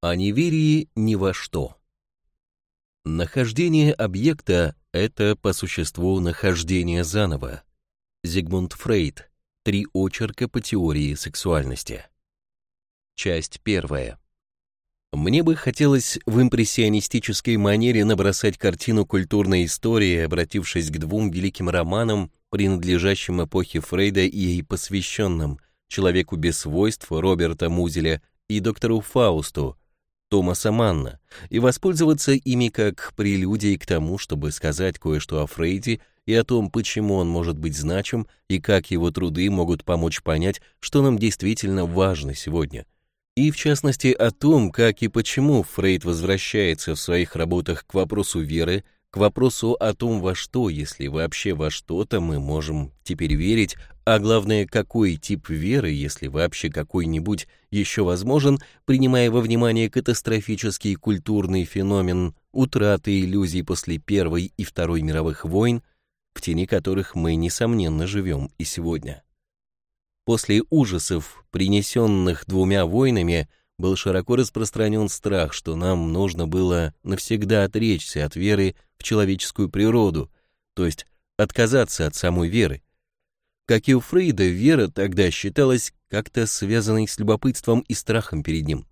О неверии ни во что. Нахождение объекта — это по существу нахождение заново. Зигмунд Фрейд. Три очерка по теории сексуальности. Часть первая. Мне бы хотелось в импрессионистической манере набросать картину культурной истории, обратившись к двум великим романам, принадлежащим эпохе Фрейда и ей посвященным «Человеку без свойств» Роберта Музеля и доктору Фаусту Томаса Манна, и воспользоваться ими как прелюдией к тому, чтобы сказать кое-что о Фрейде и о том, почему он может быть значим и как его труды могут помочь понять, что нам действительно важно сегодня – и в частности о том, как и почему Фрейд возвращается в своих работах к вопросу веры, к вопросу о том, во что, если вообще во что-то мы можем теперь верить, а главное, какой тип веры, если вообще какой-нибудь еще возможен, принимая во внимание катастрофический культурный феномен утраты иллюзий после Первой и Второй мировых войн, в тени которых мы, несомненно, живем и сегодня. После ужасов, принесенных двумя войнами, был широко распространен страх, что нам нужно было навсегда отречься от веры в человеческую природу, то есть отказаться от самой веры. Как и у Фрейда, вера тогда считалась как-то связанной с любопытством и страхом перед ним.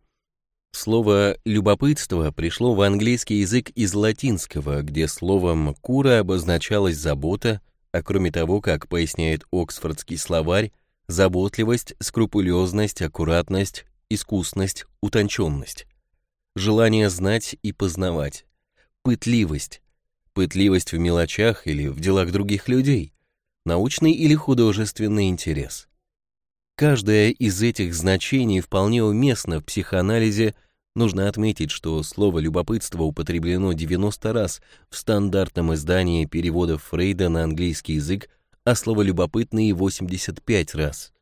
Слово «любопытство» пришло в английский язык из латинского, где словом «кура» обозначалась забота, а кроме того, как поясняет Оксфордский словарь, заботливость, скрупулезность, аккуратность, искусность, утонченность, желание знать и познавать, пытливость, пытливость в мелочах или в делах других людей, научный или художественный интерес. Каждое из этих значений вполне уместно в психоанализе, нужно отметить, что слово «любопытство» употреблено 90 раз в стандартном издании переводов Фрейда на английский язык а слово «любопытный» 85 раз.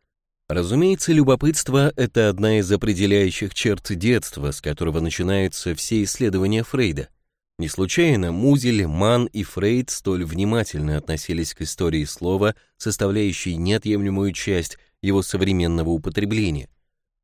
Разумеется, любопытство — это одна из определяющих черт детства, с которого начинаются все исследования Фрейда. Не случайно Музель, Ман и Фрейд столь внимательно относились к истории слова, составляющей неотъемлемую часть его современного употребления.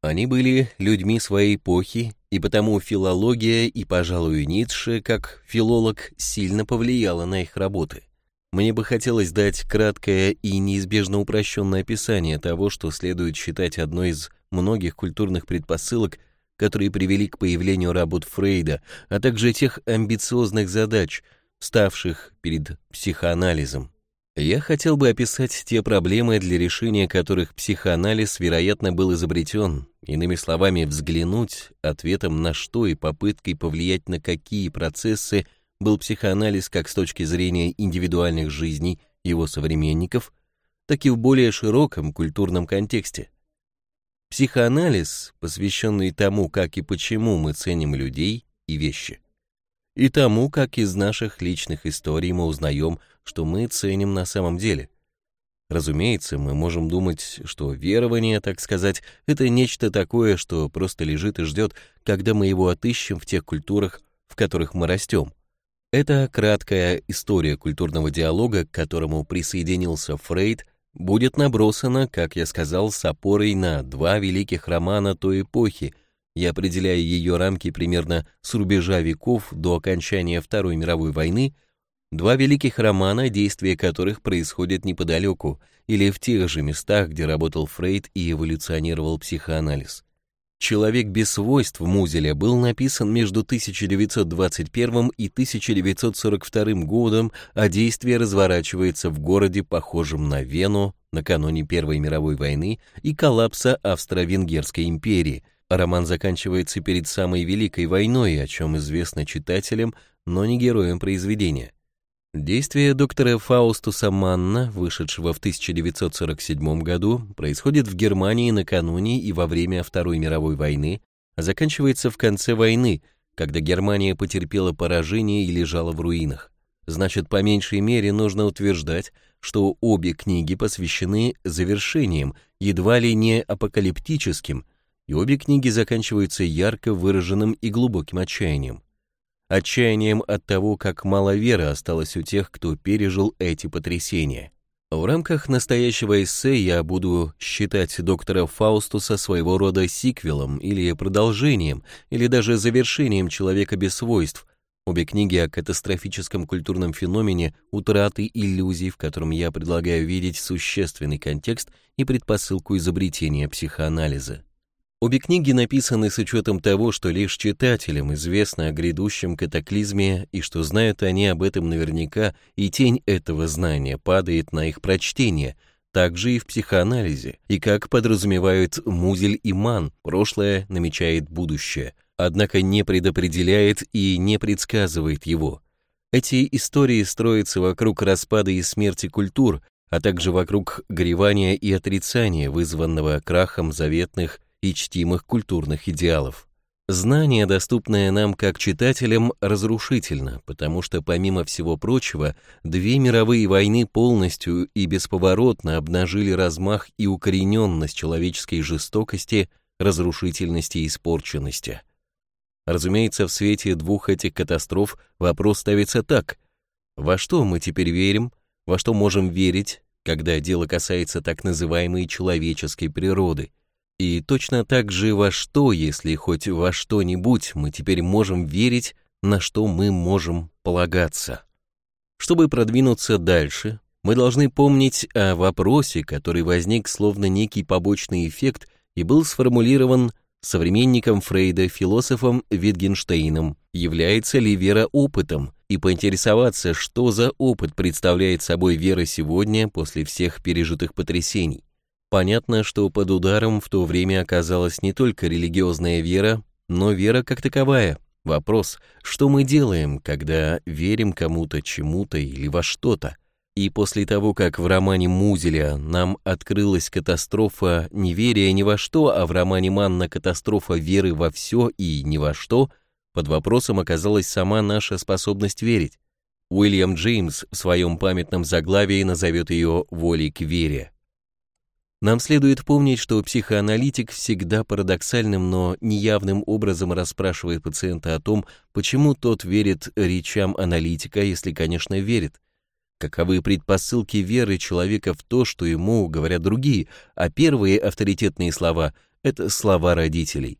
Они были людьми своей эпохи, и потому филология и, пожалуй, Ницше, как филолог, сильно повлияла на их работы. Мне бы хотелось дать краткое и неизбежно упрощенное описание того, что следует считать одной из многих культурных предпосылок, которые привели к появлению работ Фрейда, а также тех амбициозных задач, ставших перед психоанализом. Я хотел бы описать те проблемы, для решения которых психоанализ, вероятно, был изобретен, иными словами, взглянуть ответом на что и попыткой повлиять на какие процессы – был психоанализ как с точки зрения индивидуальных жизней его современников, так и в более широком культурном контексте. Психоанализ, посвященный тому, как и почему мы ценим людей и вещи, и тому, как из наших личных историй мы узнаем, что мы ценим на самом деле. Разумеется, мы можем думать, что верование, так сказать, это нечто такое, что просто лежит и ждет, когда мы его отыщем в тех культурах, в которых мы растем. Эта краткая история культурного диалога, к которому присоединился Фрейд, будет набросана, как я сказал, с опорой на два великих романа той эпохи, и определяя ее рамки примерно с рубежа веков до окончания Второй мировой войны, два великих романа, действие которых происходит неподалеку или в тех же местах, где работал Фрейд и эволюционировал психоанализ. «Человек без свойств» Музеля был написан между 1921 и 1942 годом, а действие разворачивается в городе, похожем на Вену, накануне Первой мировой войны и коллапса Австро-Венгерской империи. Роман заканчивается перед самой Великой войной, о чем известно читателям, но не героям произведения. Действие доктора Фаустуса Манна, вышедшего в 1947 году, происходит в Германии накануне и во время Второй мировой войны, а заканчивается в конце войны, когда Германия потерпела поражение и лежала в руинах. Значит, по меньшей мере нужно утверждать, что обе книги посвящены завершениям, едва ли не апокалиптическим, и обе книги заканчиваются ярко выраженным и глубоким отчаянием отчаянием от того, как мало веры осталось у тех, кто пережил эти потрясения. В рамках настоящего эссе я буду считать доктора Фаустуса своего рода сиквелом или продолжением, или даже завершением «Человека без свойств», обе книги о катастрофическом культурном феномене утраты иллюзий, в котором я предлагаю видеть существенный контекст и предпосылку изобретения психоанализа. Обе книги написаны с учетом того, что лишь читателям известно о грядущем катаклизме и что знают они об этом наверняка, и тень этого знания падает на их прочтение, также и в психоанализе, и как подразумевают Музель и Ман, прошлое намечает будущее, однако не предопределяет и не предсказывает его. Эти истории строятся вокруг распада и смерти культур, а также вокруг горевания и отрицания, вызванного крахом заветных и чтимых культурных идеалов. Знание, доступное нам как читателям, разрушительно, потому что, помимо всего прочего, две мировые войны полностью и бесповоротно обнажили размах и укорененность человеческой жестокости, разрушительности и испорченности. Разумеется, в свете двух этих катастроф вопрос ставится так. Во что мы теперь верим, во что можем верить, когда дело касается так называемой человеческой природы – и точно так же во что, если хоть во что-нибудь мы теперь можем верить, на что мы можем полагаться. Чтобы продвинуться дальше, мы должны помнить о вопросе, который возник словно некий побочный эффект и был сформулирован современником Фрейда, философом Витгенштейном, является ли вера опытом, и поинтересоваться, что за опыт представляет собой вера сегодня после всех пережитых потрясений. Понятно, что под ударом в то время оказалась не только религиозная вера, но вера как таковая. Вопрос, что мы делаем, когда верим кому-то, чему-то или во что-то? И после того, как в романе Музеля нам открылась катастрофа неверия ни во что, а в романе Манна катастрофа веры во все и ни во что, под вопросом оказалась сама наша способность верить. Уильям Джеймс в своем памятном заглавии назовет ее «волей к вере». Нам следует помнить, что психоаналитик всегда парадоксальным, но неявным образом расспрашивает пациента о том, почему тот верит речам аналитика, если, конечно, верит. Каковы предпосылки веры человека в то, что ему говорят другие, а первые авторитетные слова – это слова родителей.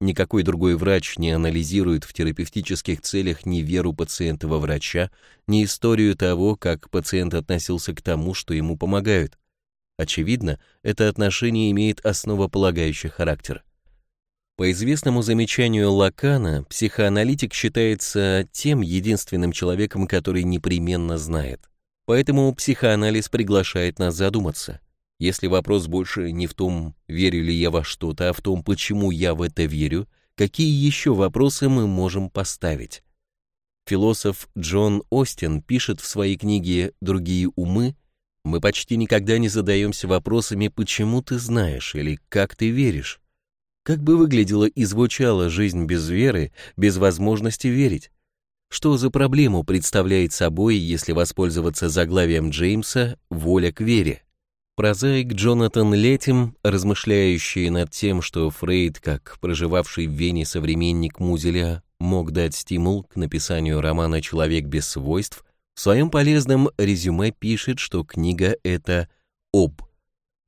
Никакой другой врач не анализирует в терапевтических целях ни веру пациента во врача, ни историю того, как пациент относился к тому, что ему помогают. Очевидно, это отношение имеет основополагающий характер. По известному замечанию Лакана, психоаналитик считается тем единственным человеком, который непременно знает. Поэтому психоанализ приглашает нас задуматься. Если вопрос больше не в том, верю ли я во что-то, а в том, почему я в это верю, какие еще вопросы мы можем поставить? Философ Джон Остин пишет в своей книге «Другие умы», мы почти никогда не задаемся вопросами «почему ты знаешь» или «как ты веришь?». Как бы выглядела и звучала жизнь без веры, без возможности верить? Что за проблему представляет собой, если воспользоваться заглавием Джеймса «Воля к вере»? Прозаик Джонатан Летим, размышляющий над тем, что Фрейд, как проживавший в Вене современник Музеля, мог дать стимул к написанию романа «Человек без свойств», в своем полезном резюме пишет, что книга это об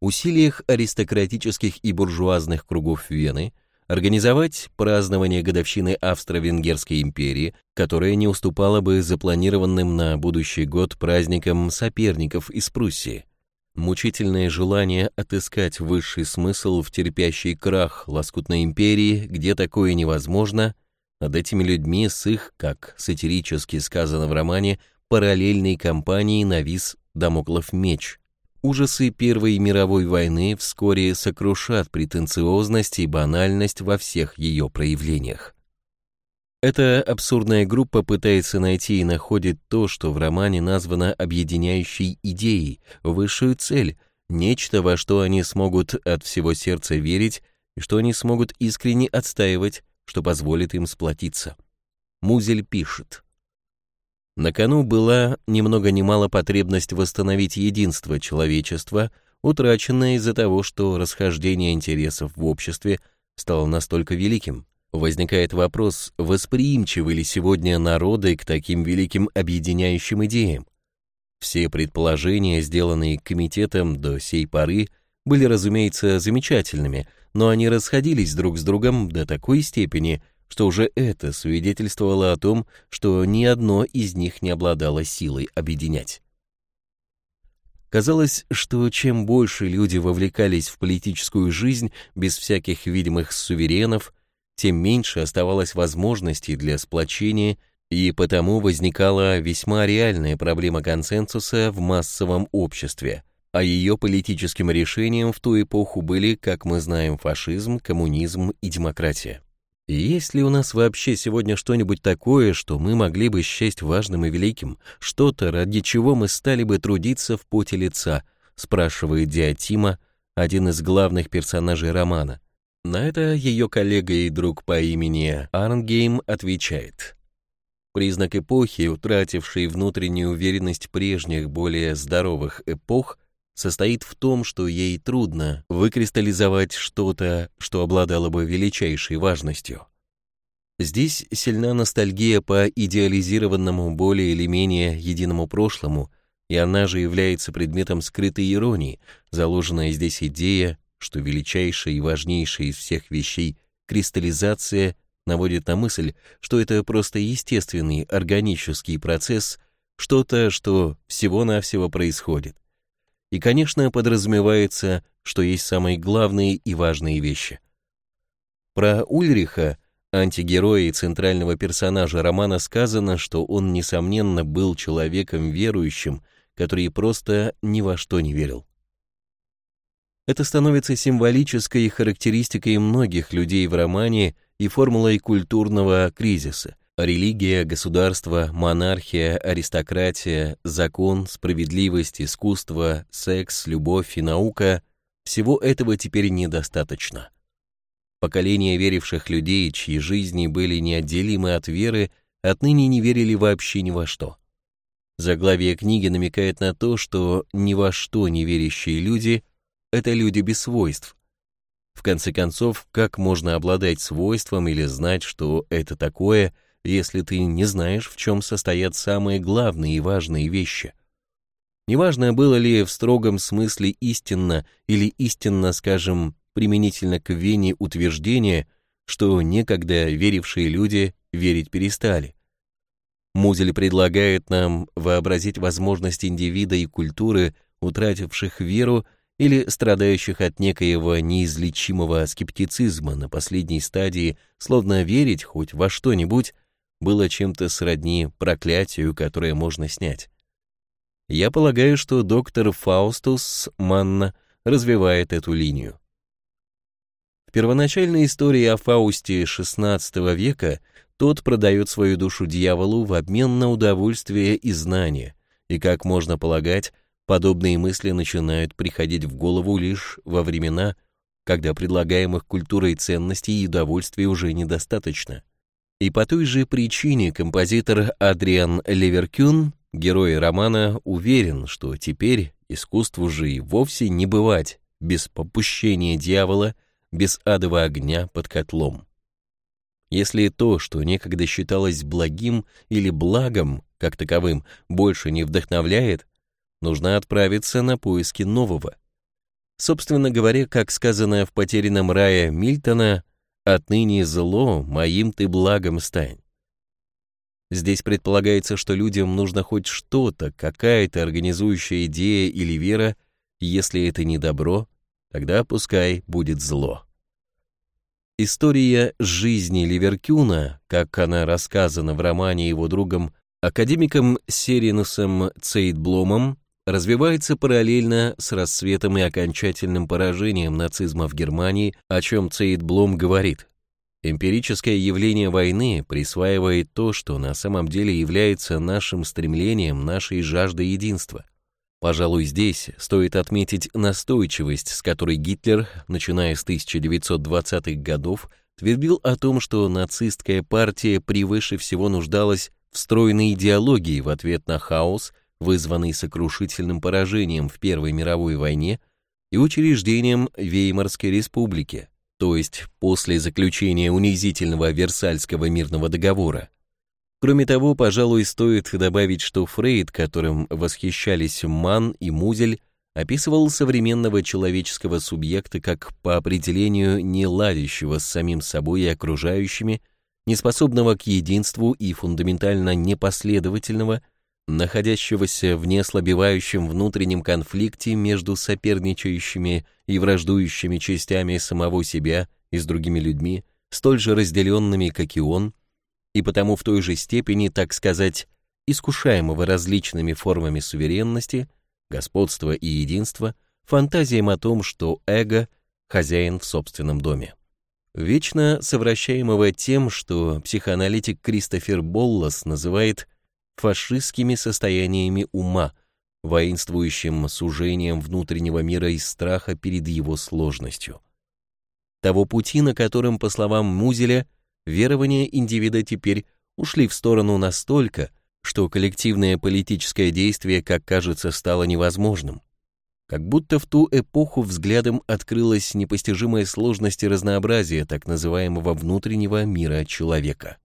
усилиях аристократических и буржуазных кругов Вены организовать празднование годовщины Австро-Венгерской империи, которая не уступала бы запланированным на будущий год праздникам соперников из Пруссии. Мучительное желание отыскать высший смысл в терпящий крах лоскутной империи, где такое невозможно, над этими людьми с их, как сатирически сказано в романе, параллельной кампании навис Дамоклов меч. Ужасы Первой мировой войны вскоре сокрушат претенциозность и банальность во всех ее проявлениях. Эта абсурдная группа пытается найти и находит то, что в романе названо объединяющей идеей, высшую цель, нечто, во что они смогут от всего сердца верить и что они смогут искренне отстаивать, что позволит им сплотиться. Музель пишет. На кону была ни много ни мало потребность восстановить единство человечества, утраченное из-за того, что расхождение интересов в обществе стало настолько великим. Возникает вопрос, восприимчивы ли сегодня народы к таким великим объединяющим идеям? Все предположения, сделанные комитетом до сей поры, были, разумеется, замечательными, но они расходились друг с другом до такой степени, что уже это свидетельствовало о том, что ни одно из них не обладало силой объединять. Казалось, что чем больше люди вовлекались в политическую жизнь без всяких видимых суверенов, тем меньше оставалось возможностей для сплочения, и потому возникала весьма реальная проблема консенсуса в массовом обществе, а ее политическим решением в ту эпоху были, как мы знаем, фашизм, коммунизм и демократия. Есть ли у нас вообще сегодня что-нибудь такое, что мы могли бы счесть важным и великим, что-то, ради чего мы стали бы трудиться в поте лица, спрашивает Диатима, один из главных персонажей романа. На это ее коллега и друг по имени Арнгейм отвечает. Признак эпохи, утратившей внутреннюю уверенность прежних, более здоровых эпох, состоит в том, что ей трудно выкристаллизовать что-то, что обладало бы величайшей важностью. Здесь сильна ностальгия по идеализированному более или менее единому прошлому, и она же является предметом скрытой иронии, заложенная здесь идея, что величайшая и важнейшая из всех вещей кристаллизация наводит на мысль, что это просто естественный органический процесс, что-то, что всего-навсего происходит и, конечно, подразумевается, что есть самые главные и важные вещи. Про Ульриха, антигероя и центрального персонажа романа, сказано, что он, несомненно, был человеком верующим, который просто ни во что не верил. Это становится символической характеристикой многих людей в романе и формулой культурного кризиса – Религия, государство, монархия, аристократия, закон, справедливость, искусство, секс, любовь и наука – всего этого теперь недостаточно. Поколения веривших людей, чьи жизни были неотделимы от веры, отныне не верили вообще ни во что. Заглавие книги намекает на то, что ни во что не верящие люди – это люди без свойств. В конце концов, как можно обладать свойством или знать, что это такое – если ты не знаешь, в чем состоят самые главные и важные вещи. Неважно, было ли в строгом смысле истинно или истинно, скажем, применительно к Вене утверждение, что некогда верившие люди верить перестали. Музель предлагает нам вообразить возможность индивида и культуры, утративших веру или страдающих от некоего неизлечимого скептицизма на последней стадии, словно верить хоть во что-нибудь, было чем-то сродни проклятию, которое можно снять. Я полагаю, что доктор Фаустус Манна развивает эту линию. В первоначальной истории о Фаусте XVI века тот продает свою душу дьяволу в обмен на удовольствие и знания, и, как можно полагать, подобные мысли начинают приходить в голову лишь во времена, когда предлагаемых культурой ценностей и удовольствий уже недостаточно. И по той же причине композитор Адриан Леверкюн, герой романа, уверен, что теперь искусству же и вовсе не бывать без попущения дьявола, без адового огня под котлом. Если то, что некогда считалось благим или благом, как таковым, больше не вдохновляет, нужно отправиться на поиски нового. Собственно говоря, как сказано в «Потерянном рае» Мильтона, Отныне зло моим ты благом стань. Здесь предполагается, что людям нужно хоть что-то, какая-то организующая идея или вера, если это не добро, тогда пускай будет зло. История жизни Ливеркюна, как она рассказана в романе его другом, академиком Серинусом Цейтбломом, развивается параллельно с расцветом и окончательным поражением нацизма в Германии, о чем Цейтблом говорит. Эмпирическое явление войны присваивает то, что на самом деле является нашим стремлением, нашей жаждой единства. Пожалуй, здесь стоит отметить настойчивость, с которой Гитлер, начиная с 1920-х годов, твердил о том, что нацистская партия превыше всего нуждалась в стройной идеологии в ответ на хаос – вызванный сокрушительным поражением в Первой мировой войне и учреждением Веймарской республики, то есть после заключения унизительного Версальского мирного договора. Кроме того, пожалуй, стоит добавить, что Фрейд, которым восхищались Ман и Музель, описывал современного человеческого субъекта как по определению не ладящего с самим собой и окружающими, неспособного к единству и фундаментально непоследовательного, находящегося в неслабевающем внутреннем конфликте между соперничающими и враждующими частями самого себя и с другими людьми, столь же разделенными, как и он, и потому в той же степени, так сказать, искушаемого различными формами суверенности, господства и единства, фантазиям о том, что эго – хозяин в собственном доме. Вечно совращаемого тем, что психоаналитик Кристофер Боллас называет фашистскими состояниями ума, воинствующим сужением внутреннего мира из страха перед его сложностью. Того пути, на котором, по словам Музеля, верования индивида теперь ушли в сторону настолько, что коллективное политическое действие, как кажется, стало невозможным. Как будто в ту эпоху взглядом открылась непостижимая сложность и разнообразие так называемого внутреннего мира человека.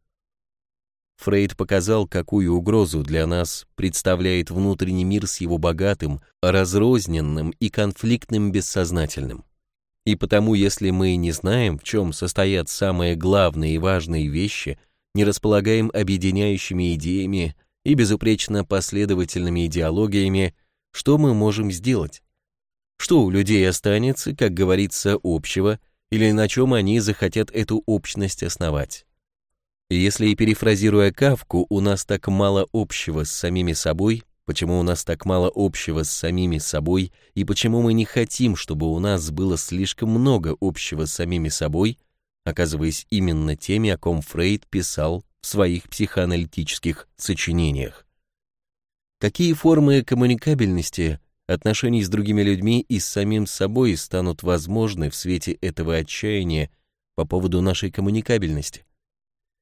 Фрейд показал, какую угрозу для нас представляет внутренний мир с его богатым, разрозненным и конфликтным бессознательным. И потому, если мы не знаем, в чем состоят самые главные и важные вещи, не располагаем объединяющими идеями и безупречно последовательными идеологиями, что мы можем сделать? Что у людей останется, как говорится, общего, или на чем они захотят эту общность основать? И если, перефразируя Кавку, у нас так мало общего с самими собой, почему у нас так мало общего с самими собой и почему мы не хотим, чтобы у нас было слишком много общего с самими собой, оказываясь именно теми, о ком Фрейд писал в своих психоаналитических сочинениях. Какие формы коммуникабельности, отношений с другими людьми и с самим собой станут возможны в свете этого отчаяния по поводу нашей коммуникабельности?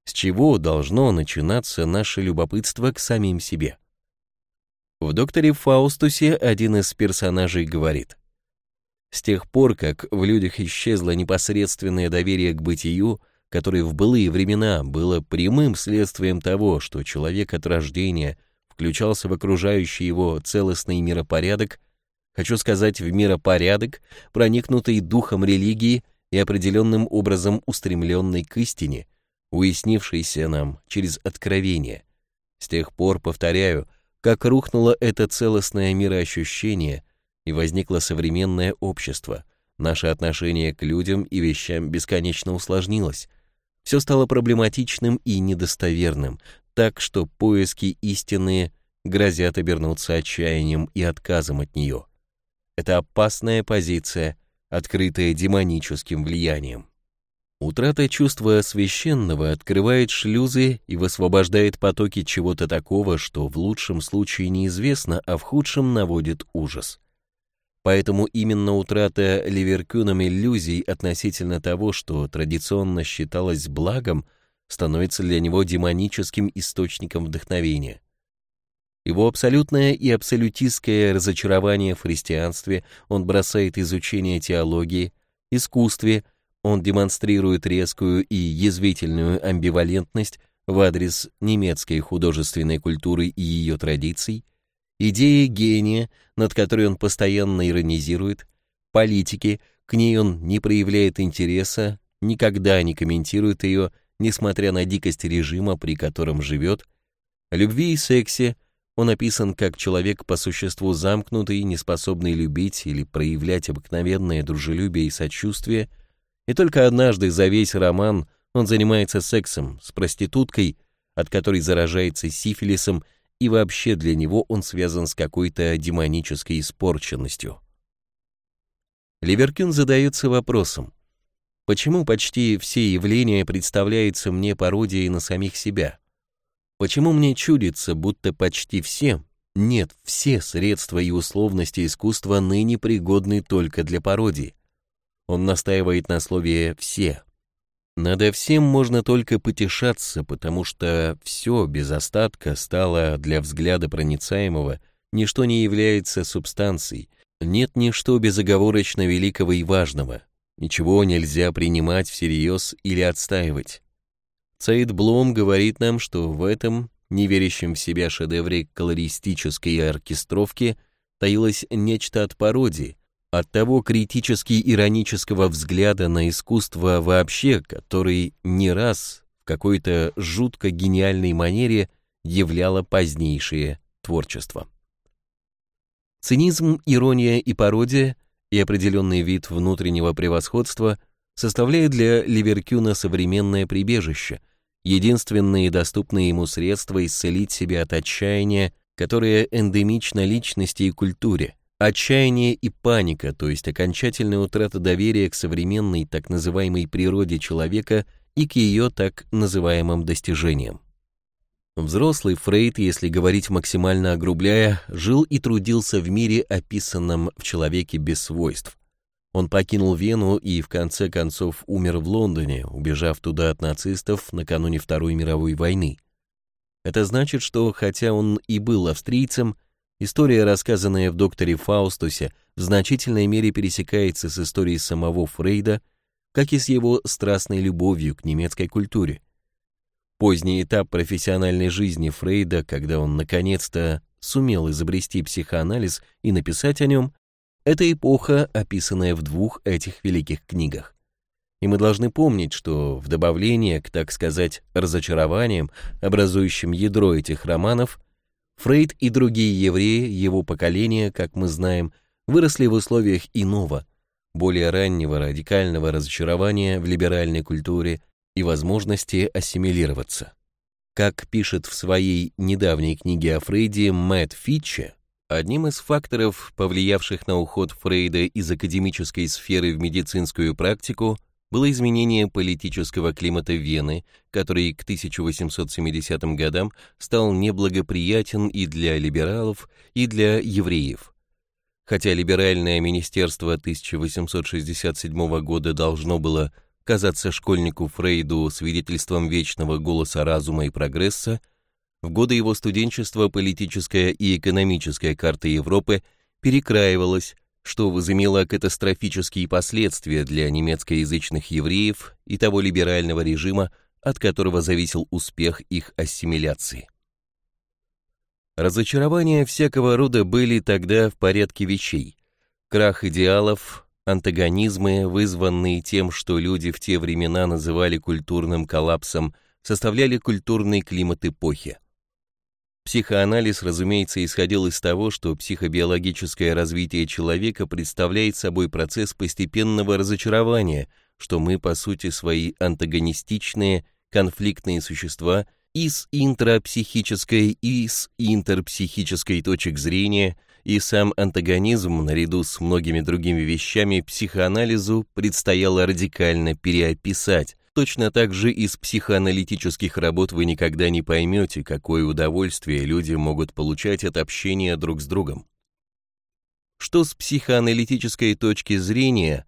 С чего должно начинаться наше любопытство к самим себе? В «Докторе Фаустусе» один из персонажей говорит, «С тех пор, как в людях исчезло непосредственное доверие к бытию, которое в былые времена было прямым следствием того, что человек от рождения включался в окружающий его целостный миропорядок, хочу сказать, в миропорядок, проникнутый духом религии и определенным образом устремленный к истине, уяснившийся нам через откровение. С тех пор, повторяю, как рухнуло это целостное мироощущение и возникло современное общество, наше отношение к людям и вещам бесконечно усложнилось. Все стало проблематичным и недостоверным, так что поиски истины грозят обернуться отчаянием и отказом от нее. Это опасная позиция, открытая демоническим влиянием. Утрата чувства священного открывает шлюзы и высвобождает потоки чего-то такого, что в лучшем случае неизвестно, а в худшем наводит ужас. Поэтому именно утрата Ливеркюном иллюзий относительно того, что традиционно считалось благом, становится для него демоническим источником вдохновения. Его абсолютное и абсолютистское разочарование в христианстве он бросает изучение теологии, искусстве, он демонстрирует резкую и язвительную амбивалентность в адрес немецкой художественной культуры и ее традиций, идеи гения, над которой он постоянно иронизирует, политики, к ней он не проявляет интереса, никогда не комментирует ее, несмотря на дикость режима, при котором живет, любви и сексе, он описан как человек по существу замкнутый, неспособный любить или проявлять обыкновенное дружелюбие и сочувствие – и только однажды за весь роман он занимается сексом с проституткой, от которой заражается сифилисом, и вообще для него он связан с какой-то демонической испорченностью. Ливеркюн задается вопросом, почему почти все явления представляются мне пародией на самих себя? Почему мне чудится, будто почти все, нет, все средства и условности искусства ныне пригодны только для пародии? Он настаивает на слове «все». Надо всем можно только потешаться, потому что все без остатка стало для взгляда проницаемого, ничто не является субстанцией, нет ничто безоговорочно великого и важного, ничего нельзя принимать всерьез или отстаивать. Цейд Блом говорит нам, что в этом, неверящем в себя шедевре колористической оркестровки, таилось нечто от пародии, от того критически-иронического взгляда на искусство вообще, который не раз в какой-то жутко гениальной манере являло позднейшее творчество. Цинизм, ирония и пародия и определенный вид внутреннего превосходства составляют для Ливеркюна современное прибежище, единственные доступные ему средства исцелить себя от отчаяния, которое эндемично личности и культуре, Отчаяние и паника, то есть окончательная утрата доверия к современной так называемой природе человека и к ее так называемым достижениям. Взрослый Фрейд, если говорить максимально огрубляя, жил и трудился в мире, описанном в человеке без свойств. Он покинул Вену и в конце концов умер в Лондоне, убежав туда от нацистов накануне Второй мировой войны. Это значит, что хотя он и был австрийцем, История, рассказанная в «Докторе Фаустусе», в значительной мере пересекается с историей самого Фрейда, как и с его страстной любовью к немецкой культуре. Поздний этап профессиональной жизни Фрейда, когда он наконец-то сумел изобрести психоанализ и написать о нем, это эпоха, описанная в двух этих великих книгах. И мы должны помнить, что в добавление к, так сказать, разочарованиям, образующим ядро этих романов, Фрейд и другие евреи его поколения, как мы знаем, выросли в условиях иного, более раннего радикального разочарования в либеральной культуре и возможности ассимилироваться. Как пишет в своей недавней книге о Фрейде Мэтт Фитче, одним из факторов, повлиявших на уход Фрейда из академической сферы в медицинскую практику, было изменение политического климата Вены, который к 1870 годам стал неблагоприятен и для либералов, и для евреев. Хотя либеральное министерство 1867 года должно было казаться школьнику Фрейду свидетельством вечного голоса разума и прогресса, в годы его студенчества политическая и экономическая карта Европы перекраивалась, что возымело катастрофические последствия для немецкоязычных евреев и того либерального режима, от которого зависел успех их ассимиляции. Разочарования всякого рода были тогда в порядке вещей. Крах идеалов, антагонизмы, вызванные тем, что люди в те времена называли культурным коллапсом, составляли культурный климат эпохи. Психоанализ, разумеется, исходил из того, что психобиологическое развитие человека представляет собой процесс постепенного разочарования, что мы, по сути, свои антагонистичные, конфликтные существа и с интрапсихической, и с интерпсихической точек зрения, и сам антагонизм, наряду с многими другими вещами, психоанализу предстояло радикально переописать, Точно так же из психоаналитических работ вы никогда не поймете, какое удовольствие люди могут получать от общения друг с другом. Что с психоаналитической точки зрения,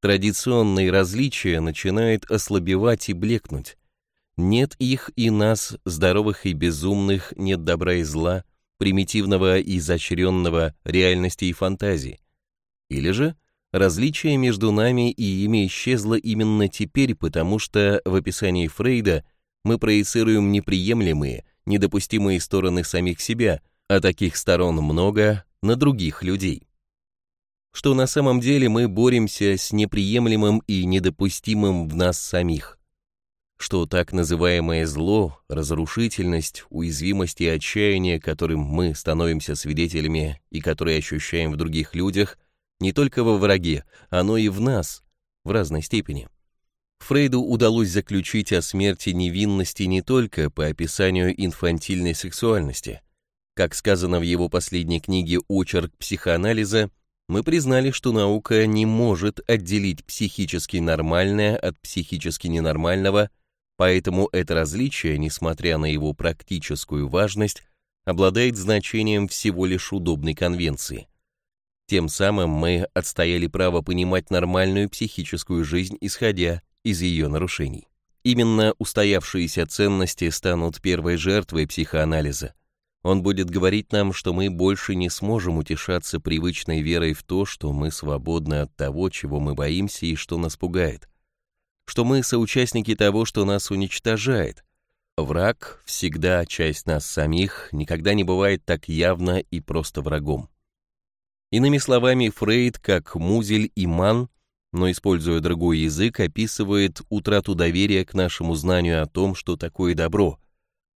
традиционные различия начинают ослабевать и блекнуть. Нет их и нас, здоровых и безумных, нет добра и зла, примитивного и изощренного реальности и фантазии. Или же Различие между нами и ими исчезло именно теперь, потому что в описании Фрейда мы проецируем неприемлемые, недопустимые стороны самих себя, а таких сторон много на других людей. Что на самом деле мы боремся с неприемлемым и недопустимым в нас самих. Что так называемое зло, разрушительность, уязвимость и отчаяние, которым мы становимся свидетелями и которые ощущаем в других людях, не только во враге, оно и в нас, в разной степени. Фрейду удалось заключить о смерти невинности не только по описанию инфантильной сексуальности. Как сказано в его последней книге «Очерк психоанализа», мы признали, что наука не может отделить психически нормальное от психически ненормального, поэтому это различие, несмотря на его практическую важность, обладает значением всего лишь удобной конвенции. Тем самым мы отстояли право понимать нормальную психическую жизнь, исходя из ее нарушений. Именно устоявшиеся ценности станут первой жертвой психоанализа. Он будет говорить нам, что мы больше не сможем утешаться привычной верой в то, что мы свободны от того, чего мы боимся и что нас пугает. что мы соучастники того, что нас уничтожает. Враг всегда часть нас самих, никогда не бывает так явно и просто врагом. Иными словами, Фрейд, как Музель и Ман, но используя другой язык, описывает утрату доверия к нашему знанию о том, что такое добро.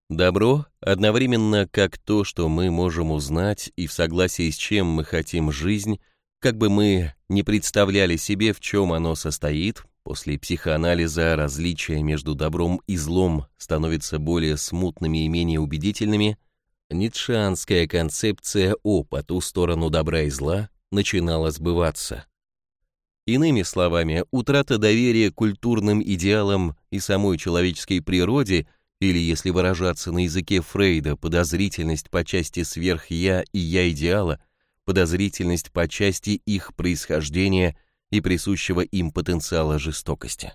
Добро одновременно как то, что мы можем узнать и в согласии с чем мы хотим жизнь, как бы мы не представляли себе, в чем оно состоит, после психоанализа различия между добром и злом становятся более смутными и менее убедительными, ницшеанская концепция о по ту сторону добра и зла начинала сбываться. Иными словами, утрата доверия культурным идеалам и самой человеческой природе, или, если выражаться на языке Фрейда, подозрительность по части сверх-я и я-идеала, подозрительность по части их происхождения и присущего им потенциала жестокости.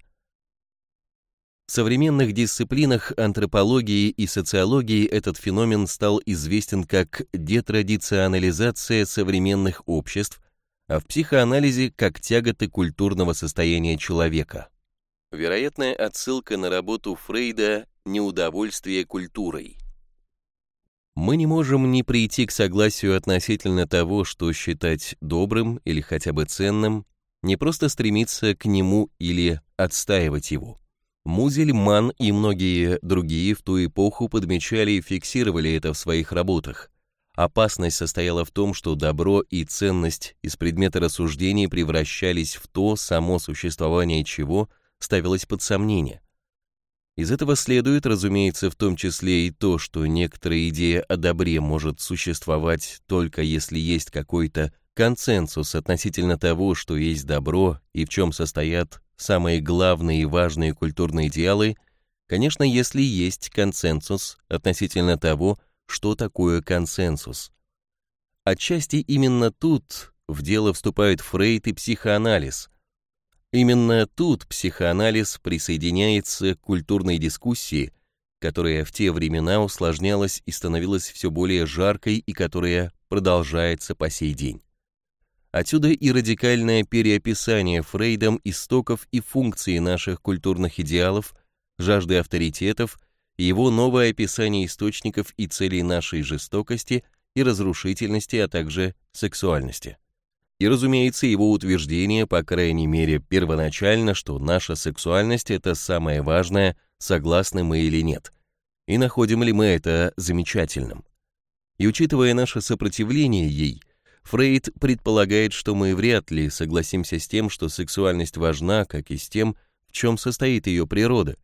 В современных дисциплинах антропологии и социологии этот феномен стал известен как детрадиционализация современных обществ, а в психоанализе как тяготы культурного состояния человека. Вероятная отсылка на работу Фрейда «Неудовольствие культурой». Мы не можем не прийти к согласию относительно того, что считать добрым или хотя бы ценным, не просто стремиться к нему или отстаивать его. Музельман и многие другие в ту эпоху подмечали и фиксировали это в своих работах. Опасность состояла в том, что добро и ценность из предмета рассуждений превращались в то, само существование чего ставилось под сомнение. Из этого следует, разумеется, в том числе и то, что некоторая идея о добре может существовать только если есть какой-то консенсус относительно того, что есть добро и в чем состоят самые главные и важные культурные идеалы, конечно, если есть консенсус относительно того, что такое консенсус. Отчасти именно тут в дело вступают Фрейд и психоанализ. Именно тут психоанализ присоединяется к культурной дискуссии, которая в те времена усложнялась и становилась все более жаркой и которая продолжается по сей день. Отсюда и радикальное переописание Фрейдом истоков и функций наших культурных идеалов, жажды авторитетов, его новое описание источников и целей нашей жестокости и разрушительности, а также сексуальности. И, разумеется, его утверждение, по крайней мере, первоначально, что наша сексуальность – это самое важное, согласны мы или нет, и находим ли мы это замечательным. И учитывая наше сопротивление ей – Фрейд предполагает, что мы вряд ли согласимся с тем, что сексуальность важна, как и с тем, в чем состоит ее природа.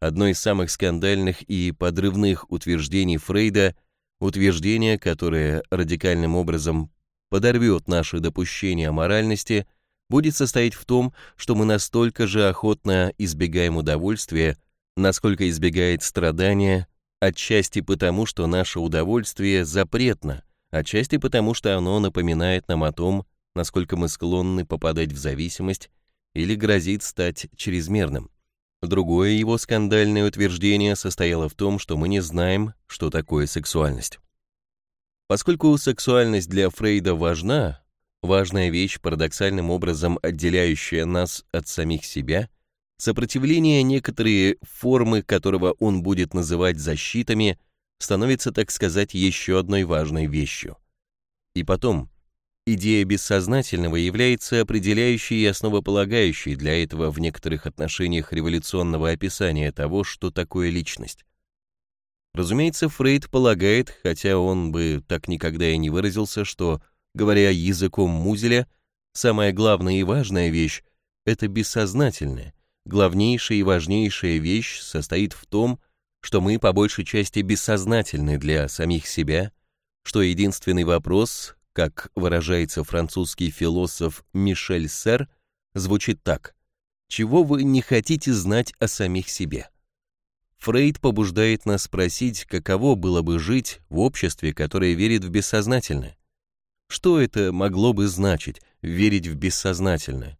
Одно из самых скандальных и подрывных утверждений Фрейда – утверждение, которое радикальным образом подорвет наши допущения о моральности, будет состоять в том, что мы настолько же охотно избегаем удовольствия, насколько избегает страдания, отчасти потому, что наше удовольствие запретно – отчасти потому, что оно напоминает нам о том, насколько мы склонны попадать в зависимость или грозит стать чрезмерным. Другое его скандальное утверждение состояло в том, что мы не знаем, что такое сексуальность. Поскольку сексуальность для Фрейда важна, важная вещь, парадоксальным образом отделяющая нас от самих себя, сопротивление некоторые формы которого он будет называть защитами – становится, так сказать, еще одной важной вещью. И потом, идея бессознательного является определяющей и основополагающей для этого в некоторых отношениях революционного описания того, что такое личность. Разумеется, Фрейд полагает, хотя он бы так никогда и не выразился, что, говоря языком Музеля, самая главная и важная вещь — это бессознательная, главнейшая и важнейшая вещь состоит в том, что мы по большей части бессознательны для самих себя, что единственный вопрос, как выражается французский философ Мишель Сер, звучит так «Чего вы не хотите знать о самих себе?» Фрейд побуждает нас спросить, каково было бы жить в обществе, которое верит в бессознательное. Что это могло бы значить, верить в бессознательное?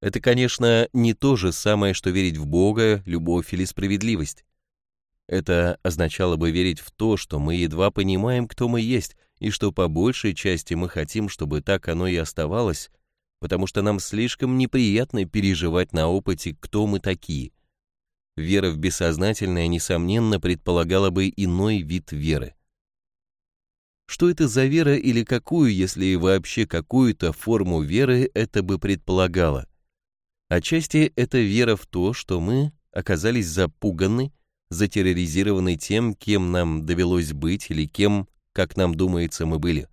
Это, конечно, не то же самое, что верить в Бога, любовь или справедливость. Это означало бы верить в то, что мы едва понимаем, кто мы есть, и что по большей части мы хотим, чтобы так оно и оставалось, потому что нам слишком неприятно переживать на опыте, кто мы такие. Вера в бессознательное, несомненно, предполагала бы иной вид веры. Что это за вера или какую, если вообще какую-то форму веры это бы предполагало? Отчасти это вера в то, что мы оказались запуганы, затерроризированы тем, кем нам довелось быть или кем, как нам думается, мы были.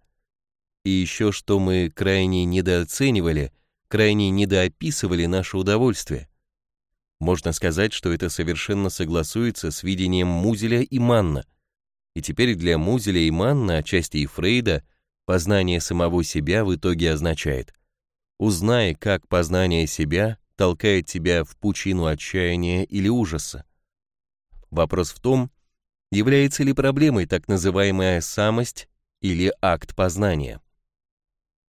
И еще что мы крайне недооценивали, крайне недоописывали наше удовольствие. Можно сказать, что это совершенно согласуется с видением Музеля и Манна. И теперь для Музеля и Манна, отчасти и Фрейда, познание самого себя в итоге означает «Узнай, как познание себя толкает тебя в пучину отчаяния или ужаса. Вопрос в том, является ли проблемой так называемая самость или акт познания.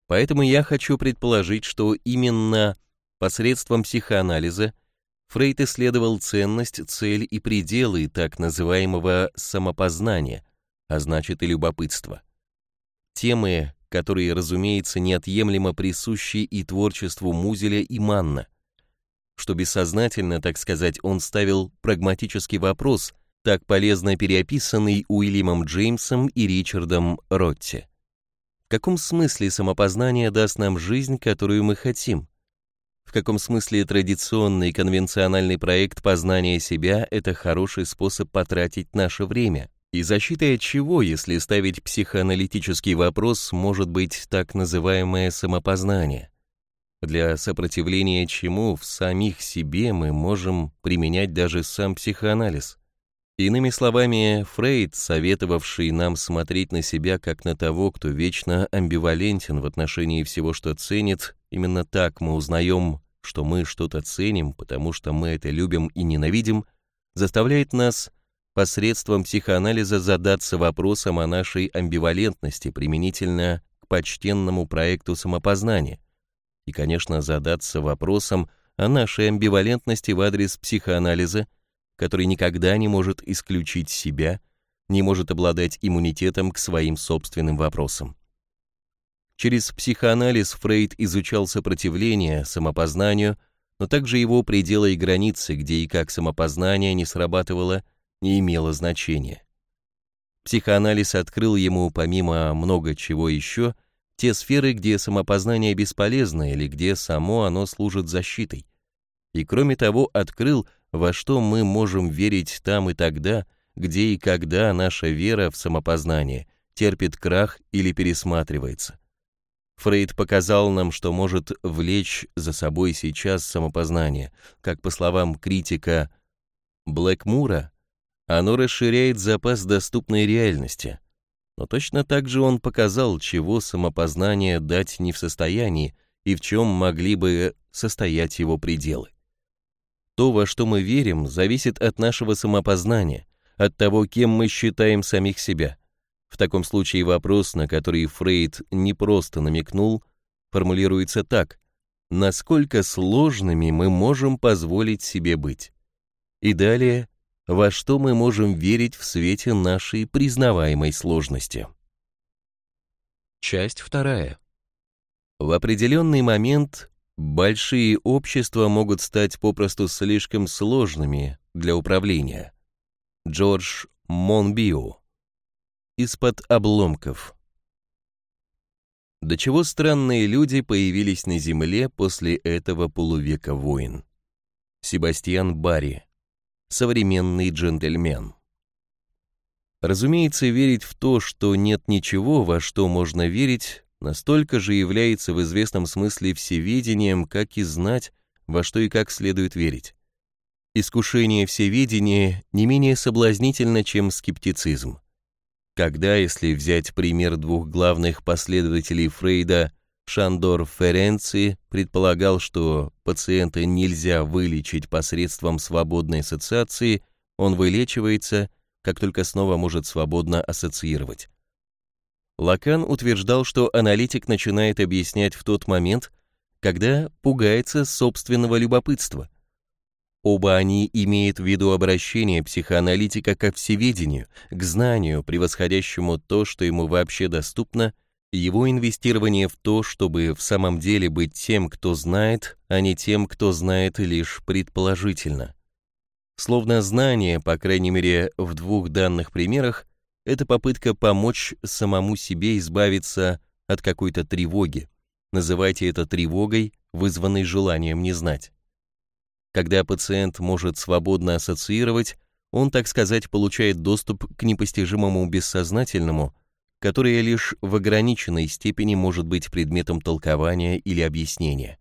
Поэтому я хочу предположить, что именно посредством психоанализа Фрейд исследовал ценность, цель и пределы так называемого самопознания, а значит и любопытства. Темы, которые, разумеется, неотъемлемо присущи и творчеству Музеля и Манна – что бессознательно, так сказать, он ставил прагматический вопрос, так полезно переописанный Уильямом Джеймсом и Ричардом Ротти. В каком смысле самопознание даст нам жизнь, которую мы хотим? В каком смысле традиционный конвенциональный проект познания себя – это хороший способ потратить наше время? И защитой от чего, если ставить психоаналитический вопрос, может быть так называемое самопознание? Для сопротивления чему в самих себе мы можем применять даже сам психоанализ. Иными словами, Фрейд, советовавший нам смотреть на себя как на того, кто вечно амбивалентен в отношении всего, что ценит, именно так мы узнаем, что мы что-то ценим, потому что мы это любим и ненавидим, заставляет нас посредством психоанализа задаться вопросом о нашей амбивалентности применительно к почтенному проекту самопознания – и, конечно, задаться вопросом о нашей амбивалентности в адрес психоанализа, который никогда не может исключить себя, не может обладать иммунитетом к своим собственным вопросам. Через психоанализ Фрейд изучал сопротивление самопознанию, но также его пределы и границы, где и как самопознание не срабатывало, не имело значения. Психоанализ открыл ему, помимо много чего еще, те сферы, где самопознание бесполезно или где само оно служит защитой. И кроме того, открыл, во что мы можем верить там и тогда, где и когда наша вера в самопознание терпит крах или пересматривается. Фрейд показал нам, что может влечь за собой сейчас самопознание, как по словам критика Блэкмура, оно расширяет запас доступной реальности – но точно так же он показал, чего самопознание дать не в состоянии и в чем могли бы состоять его пределы. То, во что мы верим, зависит от нашего самопознания, от того, кем мы считаем самих себя. В таком случае вопрос, на который Фрейд не просто намекнул, формулируется так насколько сложными мы можем позволить себе быть. И далее во что мы можем верить в свете нашей признаваемой сложности. Часть вторая. В определенный момент большие общества могут стать попросту слишком сложными для управления. Джордж Монбио. Из-под обломков. До чего странные люди появились на Земле после этого полувека войн. Себастьян Барри современный джентльмен. Разумеется, верить в то, что нет ничего, во что можно верить, настолько же является в известном смысле всеведением, как и знать, во что и как следует верить. Искушение всеведения не менее соблазнительно, чем скептицизм. Когда, если взять пример двух главных последователей Фрейда, Шандор Ференци предполагал, что пациента нельзя вылечить посредством свободной ассоциации, он вылечивается, как только снова может свободно ассоциировать. Лакан утверждал, что аналитик начинает объяснять в тот момент, когда пугается собственного любопытства. Оба они имеют в виду обращение психоаналитика ко всеведению, к знанию, превосходящему то, что ему вообще доступно, Его инвестирование в то, чтобы в самом деле быть тем, кто знает, а не тем, кто знает лишь предположительно. Словно знание, по крайней мере в двух данных примерах, это попытка помочь самому себе избавиться от какой-то тревоги. Называйте это тревогой, вызванной желанием не знать. Когда пациент может свободно ассоциировать, он, так сказать, получает доступ к непостижимому бессознательному, которое лишь в ограниченной степени может быть предметом толкования или объяснения.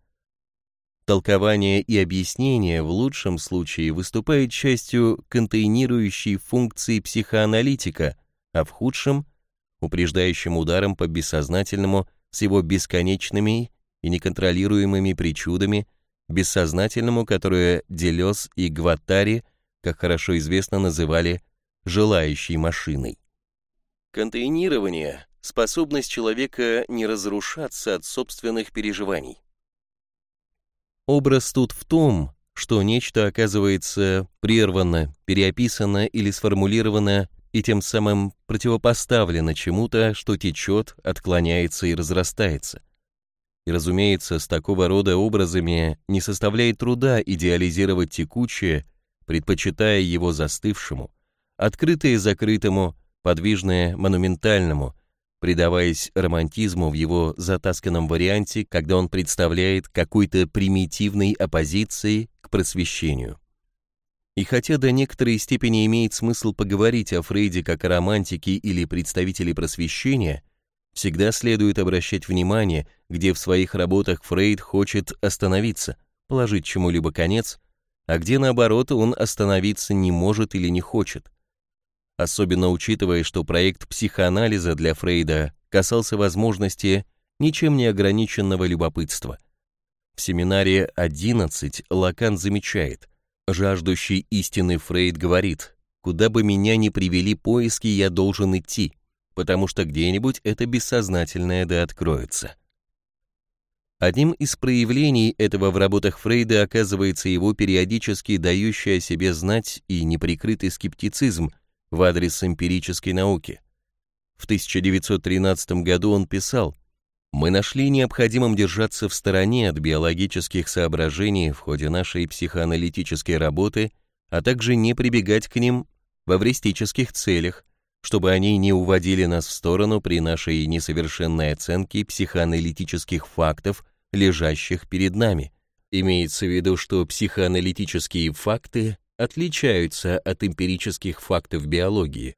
Толкование и объяснение в лучшем случае выступает частью контейнирующей функции психоаналитика, а в худшем — упреждающим ударом по бессознательному с его бесконечными и неконтролируемыми причудами, бессознательному, которое Делес и Гваттари, как хорошо известно, называли «желающей машиной». Контейнирование — способность человека не разрушаться от собственных переживаний. Образ тут в том, что нечто оказывается прервано, переописано или сформулировано и тем самым противопоставлено чему-то, что течет, отклоняется и разрастается. И, разумеется, с такого рода образами не составляет труда идеализировать текучее, предпочитая его застывшему, открытое закрытому, подвижное монументальному, предаваясь романтизму в его затасканном варианте, когда он представляет какой-то примитивной оппозиции к просвещению. И хотя до некоторой степени имеет смысл поговорить о Фрейде как о романтике или представителе просвещения, всегда следует обращать внимание, где в своих работах Фрейд хочет остановиться, положить чему-либо конец, а где наоборот он остановиться не может или не хочет особенно учитывая, что проект психоанализа для Фрейда касался возможности ничем не ограниченного любопытства. В семинаре 11 Лакан замечает, жаждущий истины Фрейд говорит, куда бы меня ни привели поиски, я должен идти, потому что где-нибудь это бессознательное да откроется. Одним из проявлений этого в работах Фрейда оказывается его периодически дающий о себе знать и неприкрытый скептицизм, в адрес эмпирической науки. В 1913 году он писал, «Мы нашли необходимым держаться в стороне от биологических соображений в ходе нашей психоаналитической работы, а также не прибегать к ним в авристических целях, чтобы они не уводили нас в сторону при нашей несовершенной оценке психоаналитических фактов, лежащих перед нами. Имеется в виду, что психоаналитические факты отличаются от эмпирических фактов биологии.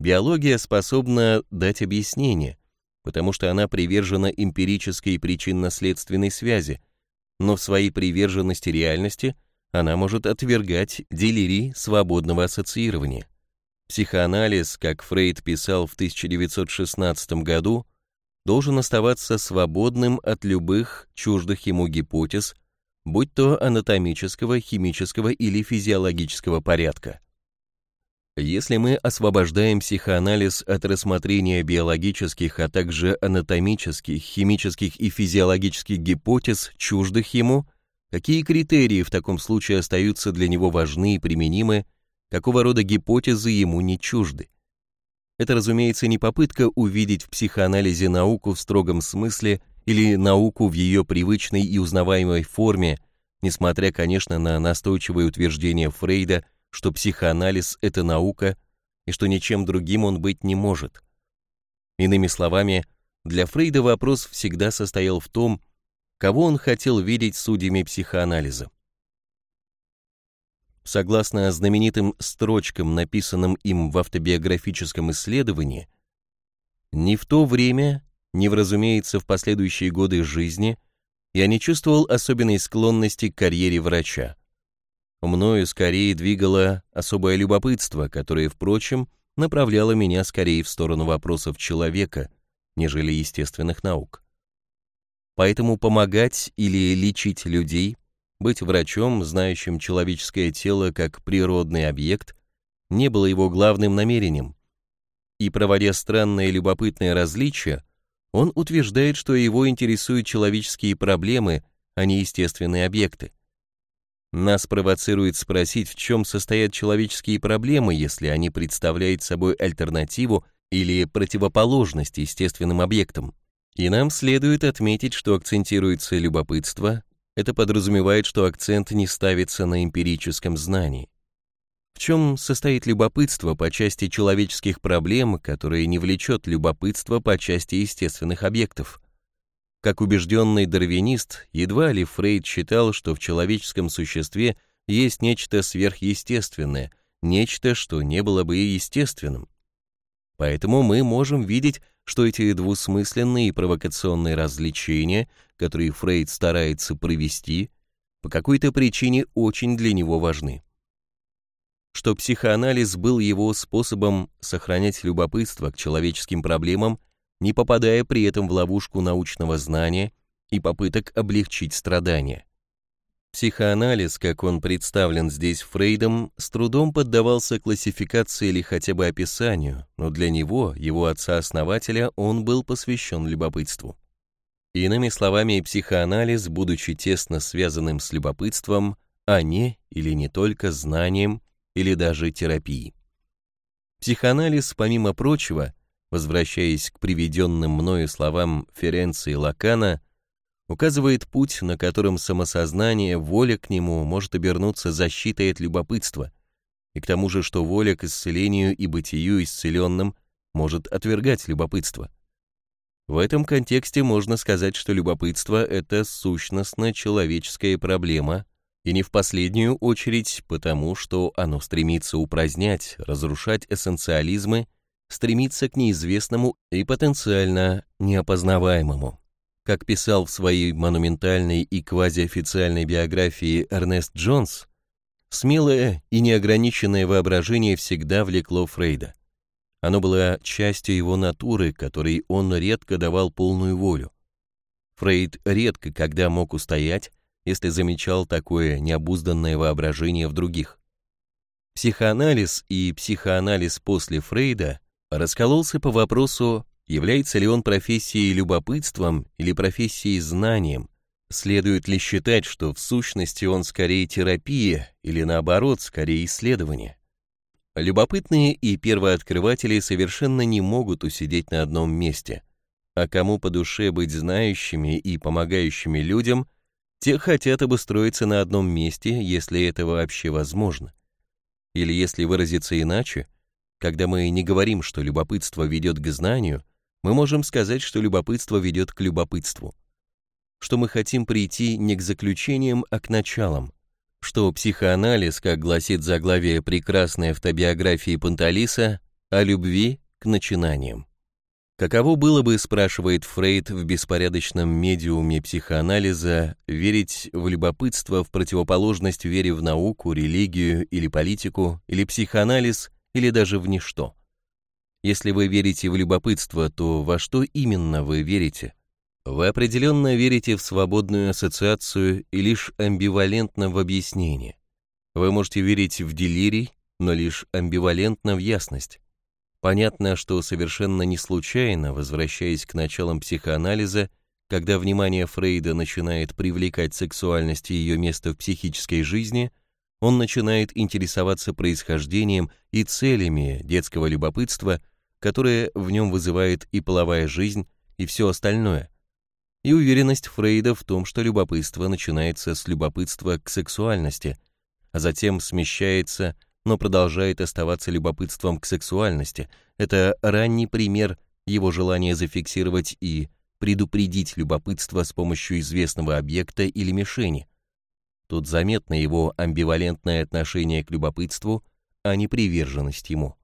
Биология способна дать объяснение, потому что она привержена эмпирической причинно-следственной связи, но в своей приверженности реальности она может отвергать делирий свободного ассоциирования. Психоанализ, как Фрейд писал в 1916 году, должен оставаться свободным от любых чуждых ему гипотез будь то анатомического, химического или физиологического порядка. Если мы освобождаем психоанализ от рассмотрения биологических, а также анатомических, химических и физиологических гипотез, чуждых ему, какие критерии в таком случае остаются для него важны и применимы, какого рода гипотезы ему не чужды? Это, разумеется, не попытка увидеть в психоанализе науку в строгом смысле или науку в ее привычной и узнаваемой форме, несмотря, конечно, на настойчивое утверждение Фрейда, что психоанализ — это наука и что ничем другим он быть не может. Иными словами, для Фрейда вопрос всегда состоял в том, кого он хотел видеть судьями психоанализа. Согласно знаменитым строчкам, написанным им в автобиографическом исследовании, ни в то время не вразумеется в последующие годы жизни, я не чувствовал особенной склонности к карьере врача. Мною скорее двигало особое любопытство, которое, впрочем, направляло меня скорее в сторону вопросов человека, нежели естественных наук. Поэтому помогать или лечить людей, быть врачом, знающим человеческое тело как природный объект, не было его главным намерением. И проводя странные любопытные различия, он утверждает, что его интересуют человеческие проблемы, а не естественные объекты. Нас провоцирует спросить, в чем состоят человеческие проблемы, если они представляют собой альтернативу или противоположность естественным объектам. И нам следует отметить, что акцентируется любопытство, это подразумевает, что акцент не ставится на эмпирическом знании. В чем состоит любопытство по части человеческих проблем, которое не влечет любопытство по части естественных объектов? Как убежденный дарвинист, едва ли Фрейд считал, что в человеческом существе есть нечто сверхъестественное, нечто, что не было бы и естественным. Поэтому мы можем видеть, что эти двусмысленные и провокационные развлечения, которые Фрейд старается провести, по какой-то причине очень для него важны. Что психоанализ был его способом сохранять любопытство к человеческим проблемам, не попадая при этом в ловушку научного знания и попыток облегчить страдания. Психоанализ, как он представлен здесь Фрейдом, с трудом поддавался классификации или хотя бы описанию, но для него, его отца-основателя, он был посвящен любопытству. Иными словами, психоанализ, будучи тесно связанным с любопытством, а не или не только знанием или даже терапией. Психоанализ, помимо прочего, возвращаясь к приведенным мною словам Ференции Лакана, указывает путь, на котором самосознание, воля к нему может обернуться защитой от любопытства, и к тому же, что воля к исцелению и бытию исцеленным может отвергать любопытство. В этом контексте можно сказать, что любопытство — это сущностно-человеческая проблема, и не в последнюю очередь потому, что оно стремится упразднять, разрушать эссенциализмы, стремится к неизвестному и потенциально неопознаваемому. Как писал в своей монументальной и квазиофициальной биографии Эрнест Джонс, смелое и неограниченное воображение всегда влекло Фрейда. Оно было частью его натуры, которой он редко давал полную волю. Фрейд редко когда мог устоять, если замечал такое необузданное воображение в других. Психоанализ и психоанализ после Фрейда раскололся по вопросу Является ли он профессией любопытством или профессией знанием? Следует ли считать, что в сущности он скорее терапия или наоборот, скорее исследование? Любопытные и первооткрыватели совершенно не могут усидеть на одном месте, а кому по душе быть знающими и помогающими людям, те хотят обустроиться на одном месте, если это вообще возможно. Или если выразиться иначе, когда мы не говорим, что любопытство ведет к знанию, мы можем сказать, что любопытство ведет к любопытству, что мы хотим прийти не к заключениям, а к началам, что психоанализ, как гласит заглавие прекрасной автобиографии Панталиса, о любви к начинаниям. Каково было бы, спрашивает Фрейд в беспорядочном медиуме психоанализа, верить в любопытство в противоположность вере в науку, религию или политику, или психоанализ, или даже в ничто? Если вы верите в любопытство, то во что именно вы верите? Вы определенно верите в свободную ассоциацию и лишь амбивалентно в объяснение. Вы можете верить в делирий, но лишь амбивалентно в ясность. Понятно, что совершенно не случайно, возвращаясь к началам психоанализа, когда внимание Фрейда начинает привлекать сексуальность и ее место в психической жизни, он начинает интересоваться происхождением и целями детского любопытства, которое в нем вызывает и половая жизнь, и все остальное, и уверенность Фрейда в том, что любопытство начинается с любопытства к сексуальности, а затем смещается, но продолжает оставаться любопытством к сексуальности. Это ранний пример его желания зафиксировать и предупредить любопытство с помощью известного объекта или мишени – Тут заметно его амбивалентное отношение к любопытству, а не приверженность ему.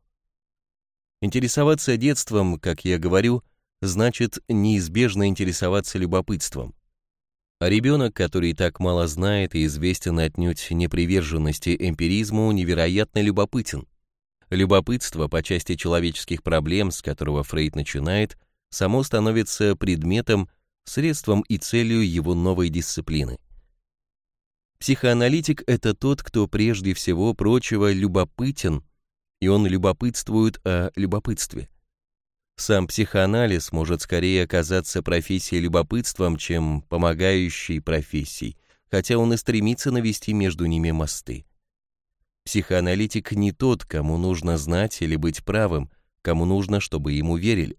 Интересоваться детством, как я говорю, значит неизбежно интересоваться любопытством. А ребенок, который так мало знает и известен отнюдь неприверженности эмпиризму, невероятно любопытен. Любопытство по части человеческих проблем, с которого Фрейд начинает, само становится предметом, средством и целью его новой дисциплины. Психоаналитик — это тот, кто прежде всего прочего любопытен, и он любопытствует о любопытстве. Сам психоанализ может скорее оказаться профессией любопытством, чем помогающей профессией, хотя он и стремится навести между ними мосты. Психоаналитик не тот, кому нужно знать или быть правым, кому нужно, чтобы ему верили.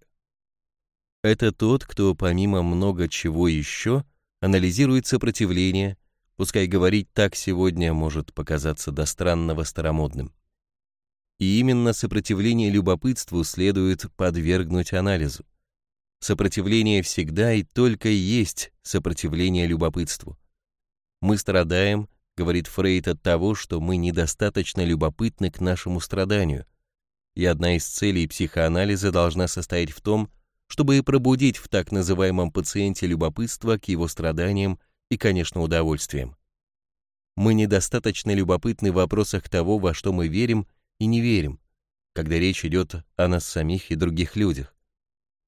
Это тот, кто помимо много чего еще анализирует сопротивление, пускай говорить так сегодня может показаться до странного старомодным. И именно сопротивление любопытству следует подвергнуть анализу. Сопротивление всегда и только есть сопротивление любопытству. Мы страдаем, говорит Фрейд, от того, что мы недостаточно любопытны к нашему страданию. И одна из целей психоанализа должна состоять в том, чтобы пробудить в так называемом пациенте любопытство к его страданиям и, конечно, удовольствиям. Мы недостаточно любопытны в вопросах того, во что мы верим и не верим, когда речь идет о нас самих и других людях.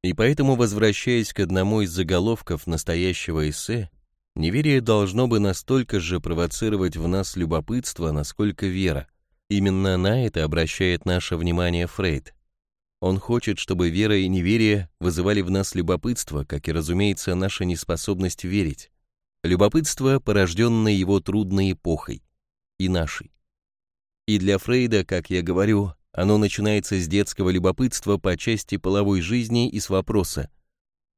И поэтому, возвращаясь к одному из заголовков настоящего эссе, неверие должно бы настолько же провоцировать в нас любопытство, насколько вера. Именно на это обращает наше внимание Фрейд. Он хочет, чтобы вера и неверие вызывали в нас любопытство, как и, разумеется, наша неспособность верить. Любопытство, порожденное его трудной эпохой, и нашей. И для Фрейда, как я говорю, оно начинается с детского любопытства по части половой жизни и с вопроса,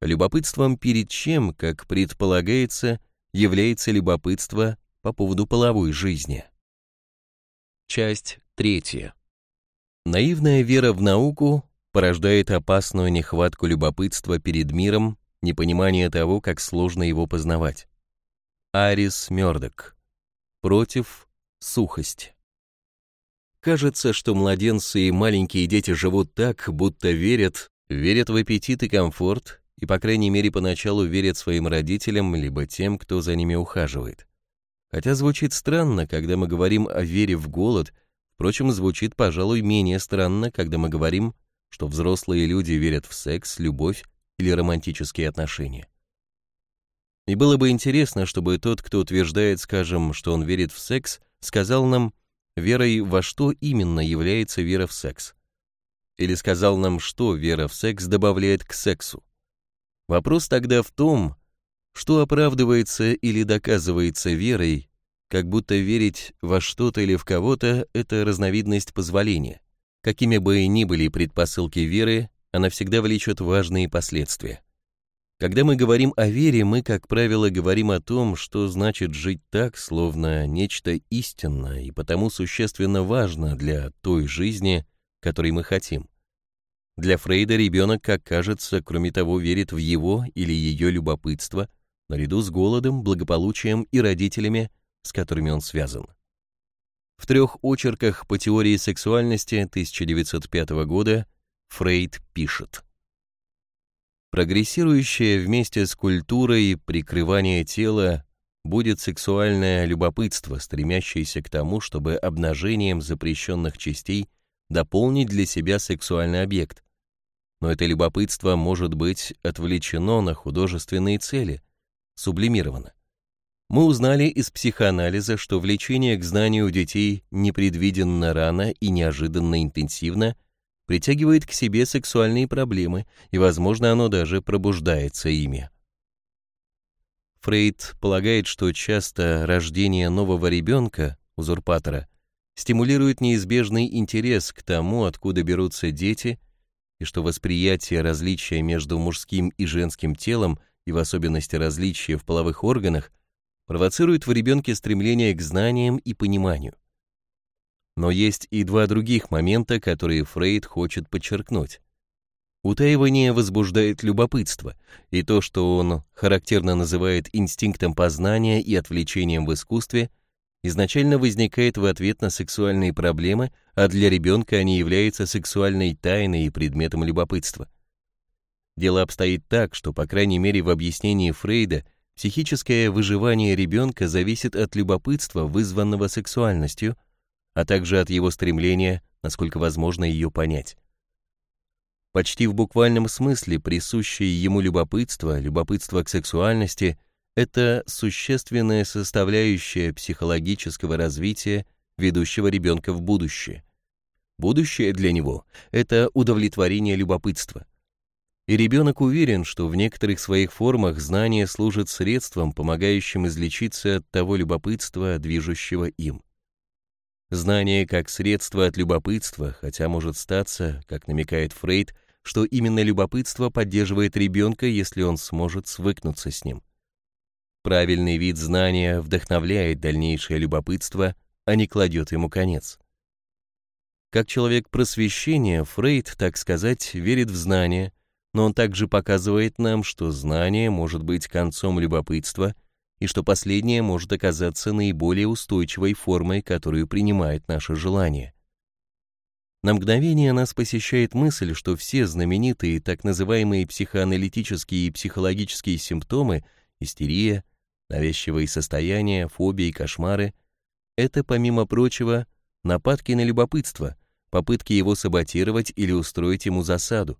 любопытством перед чем, как предполагается, является любопытство по поводу половой жизни. Часть третья. Наивная вера в науку порождает опасную нехватку любопытства перед миром, непонимание того, как сложно его познавать. Арис Мёрдок. Против сухость. Кажется, что младенцы и маленькие дети живут так, будто верят, верят в аппетит и комфорт, и, по крайней мере, поначалу верят своим родителям, либо тем, кто за ними ухаживает. Хотя звучит странно, когда мы говорим о вере в голод, впрочем, звучит, пожалуй, менее странно, когда мы говорим что взрослые люди верят в секс, любовь или романтические отношения. И было бы интересно, чтобы тот, кто утверждает, скажем, что он верит в секс, сказал нам, верой во что именно является вера в секс. Или сказал нам, что вера в секс добавляет к сексу. Вопрос тогда в том, что оправдывается или доказывается верой, как будто верить во что-то или в кого-то – это разновидность позволения. Какими бы ни были предпосылки веры, она всегда влечет важные последствия. Когда мы говорим о вере, мы, как правило, говорим о том, что значит жить так, словно нечто истинное и потому существенно важно для той жизни, которой мы хотим. Для Фрейда ребенок, как кажется, кроме того, верит в его или ее любопытство, наряду с голодом, благополучием и родителями, с которыми он связан. В трех очерках по теории сексуальности 1905 года Фрейд пишет. Прогрессирующее вместе с культурой прикрывание тела будет сексуальное любопытство, стремящееся к тому, чтобы обнажением запрещенных частей дополнить для себя сексуальный объект. Но это любопытство может быть отвлечено на художественные цели, сублимировано мы узнали из психоанализа, что влечение к знанию у детей непредвиденно рано и неожиданно интенсивно притягивает к себе сексуальные проблемы, и, возможно, оно даже пробуждается ими. Фрейд полагает, что часто рождение нового ребенка, узурпатора, стимулирует неизбежный интерес к тому, откуда берутся дети, и что восприятие различия между мужским и женским телом, и в особенности различия в половых органах, провоцирует в ребенке стремление к знаниям и пониманию. Но есть и два других момента, которые Фрейд хочет подчеркнуть. Утаивание возбуждает любопытство, и то, что он характерно называет инстинктом познания и отвлечением в искусстве, изначально возникает в ответ на сексуальные проблемы, а для ребенка они являются сексуальной тайной и предметом любопытства. Дело обстоит так, что, по крайней мере, в объяснении Фрейда – Психическое выживание ребенка зависит от любопытства, вызванного сексуальностью, а также от его стремления, насколько возможно, ее понять. Почти в буквальном смысле присущее ему любопытство, любопытство к сексуальности – это существенная составляющая психологического развития ведущего ребенка в будущее. Будущее для него – это удовлетворение любопытства и ребенок уверен, что в некоторых своих формах знание служит средством, помогающим излечиться от того любопытства, движущего им. Знание как средство от любопытства, хотя может статься, как намекает Фрейд, что именно любопытство поддерживает ребенка, если он сможет свыкнуться с ним. Правильный вид знания вдохновляет дальнейшее любопытство, а не кладет ему конец. Как человек просвещения, Фрейд, так сказать, верит в знание, но он также показывает нам, что знание может быть концом любопытства и что последнее может оказаться наиболее устойчивой формой, которую принимает наше желание. На мгновение нас посещает мысль, что все знаменитые так называемые психоаналитические и психологические симптомы – истерия, навязчивые состояния, фобии, кошмары – это, помимо прочего, нападки на любопытство, попытки его саботировать или устроить ему засаду.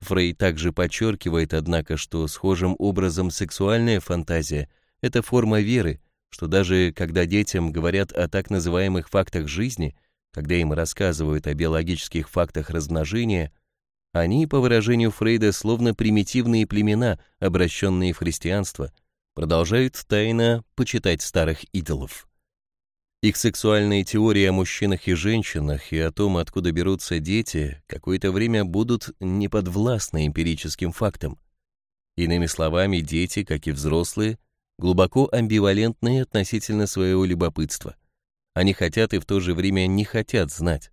Фрейд также подчеркивает, однако, что схожим образом сексуальная фантазия – это форма веры, что даже когда детям говорят о так называемых фактах жизни – когда им рассказывают о биологических фактах размножения, они, по выражению Фрейда, словно примитивные племена, обращенные в христианство, продолжают тайно почитать старых идолов. Их сексуальные теории о мужчинах и женщинах и о том, откуда берутся дети, какое-то время будут неподвластны эмпирическим фактам. Иными словами, дети, как и взрослые, глубоко амбивалентны относительно своего любопытства. Они хотят и в то же время не хотят знать.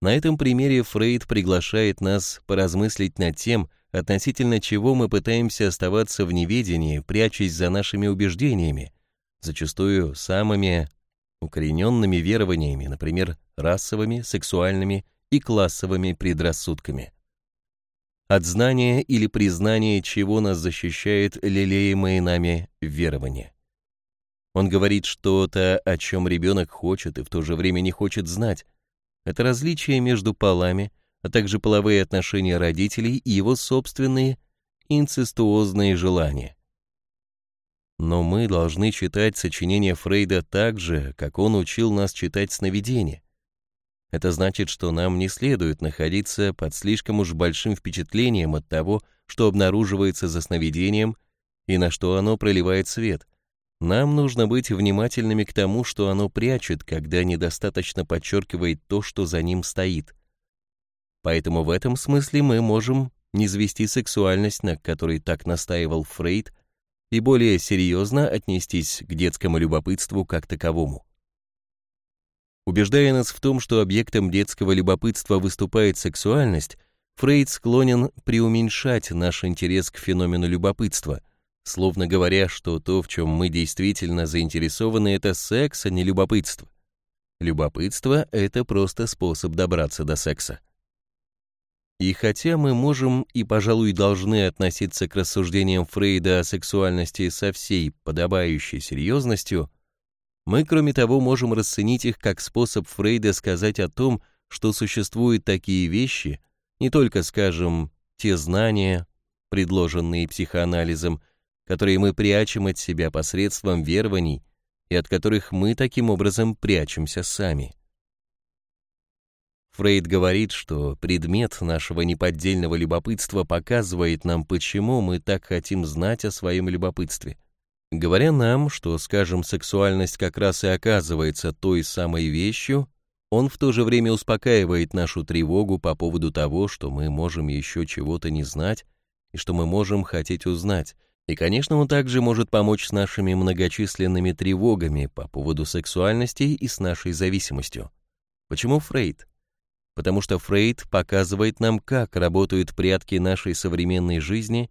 На этом примере Фрейд приглашает нас поразмыслить над тем, относительно чего мы пытаемся оставаться в неведении, прячась за нашими убеждениями, зачастую самыми укорененными верованиями, например, расовыми, сексуальными и классовыми предрассудками. От знания или признания чего нас защищает лелеемые нами верования. Он говорит что-то, о чем ребенок хочет и в то же время не хочет знать. Это различие между полами, а также половые отношения родителей и его собственные инцестуозные желания. Но мы должны читать сочинения Фрейда так же, как он учил нас читать сновидения. Это значит, что нам не следует находиться под слишком уж большим впечатлением от того, что обнаруживается за сновидением и на что оно проливает свет – нам нужно быть внимательными к тому, что оно прячет, когда недостаточно подчеркивает то, что за ним стоит. Поэтому в этом смысле мы можем не звести сексуальность, на которой так настаивал Фрейд, и более серьезно отнестись к детскому любопытству как таковому. Убеждая нас в том, что объектом детского любопытства выступает сексуальность, Фрейд склонен преуменьшать наш интерес к феномену любопытства – словно говоря, что то, в чем мы действительно заинтересованы, это секс, а не любопытство. Любопытство — это просто способ добраться до секса. И хотя мы можем и, пожалуй, должны относиться к рассуждениям Фрейда о сексуальности со всей подобающей серьезностью, мы, кроме того, можем расценить их как способ Фрейда сказать о том, что существуют такие вещи, не только, скажем, те знания, предложенные психоанализом, которые мы прячем от себя посредством верований и от которых мы таким образом прячемся сами. Фрейд говорит, что предмет нашего неподдельного любопытства показывает нам, почему мы так хотим знать о своем любопытстве. Говоря нам, что, скажем, сексуальность как раз и оказывается той самой вещью, он в то же время успокаивает нашу тревогу по поводу того, что мы можем еще чего-то не знать и что мы можем хотеть узнать, и, конечно, он также может помочь с нашими многочисленными тревогами по поводу сексуальности и с нашей зависимостью. Почему Фрейд? Потому что Фрейд показывает нам, как работают прятки нашей современной жизни,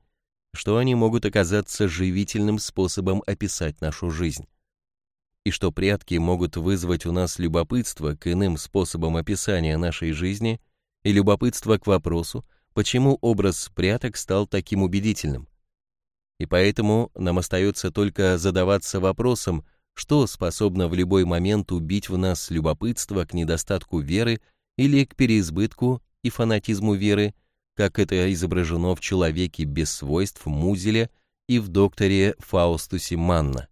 что они могут оказаться живительным способом описать нашу жизнь. И что прятки могут вызвать у нас любопытство к иным способам описания нашей жизни и любопытство к вопросу, почему образ пряток стал таким убедительным – и поэтому нам остается только задаваться вопросом, что способно в любой момент убить в нас любопытство к недостатку веры или к переизбытку и фанатизму веры, как это изображено в человеке без свойств Музеля и в докторе Фаустусе Манна.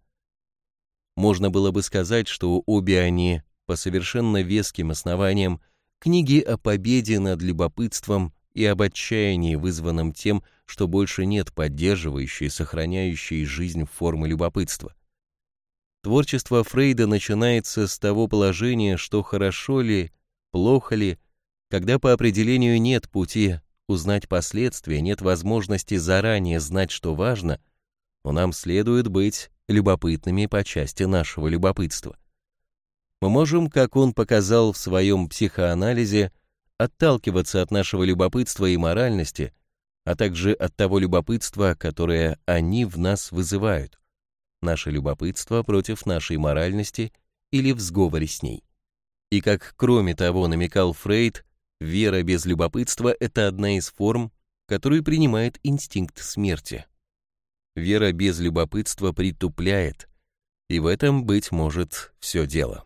Можно было бы сказать, что обе они, по совершенно веским основаниям, книги о победе над любопытством и об отчаянии, вызванном тем, что больше нет поддерживающей, сохраняющей жизнь формы любопытства. Творчество Фрейда начинается с того положения, что хорошо ли, плохо ли, когда по определению нет пути узнать последствия, нет возможности заранее знать, что важно, но нам следует быть любопытными по части нашего любопытства. Мы можем, как он показал в своем психоанализе, отталкиваться от нашего любопытства и моральности, а также от того любопытства, которое они в нас вызывают, наше любопытство против нашей моральности или в сговоре с ней. И как кроме того намекал Фрейд, вера без любопытства – это одна из форм, которую принимает инстинкт смерти. Вера без любопытства притупляет, и в этом, быть может, все дело.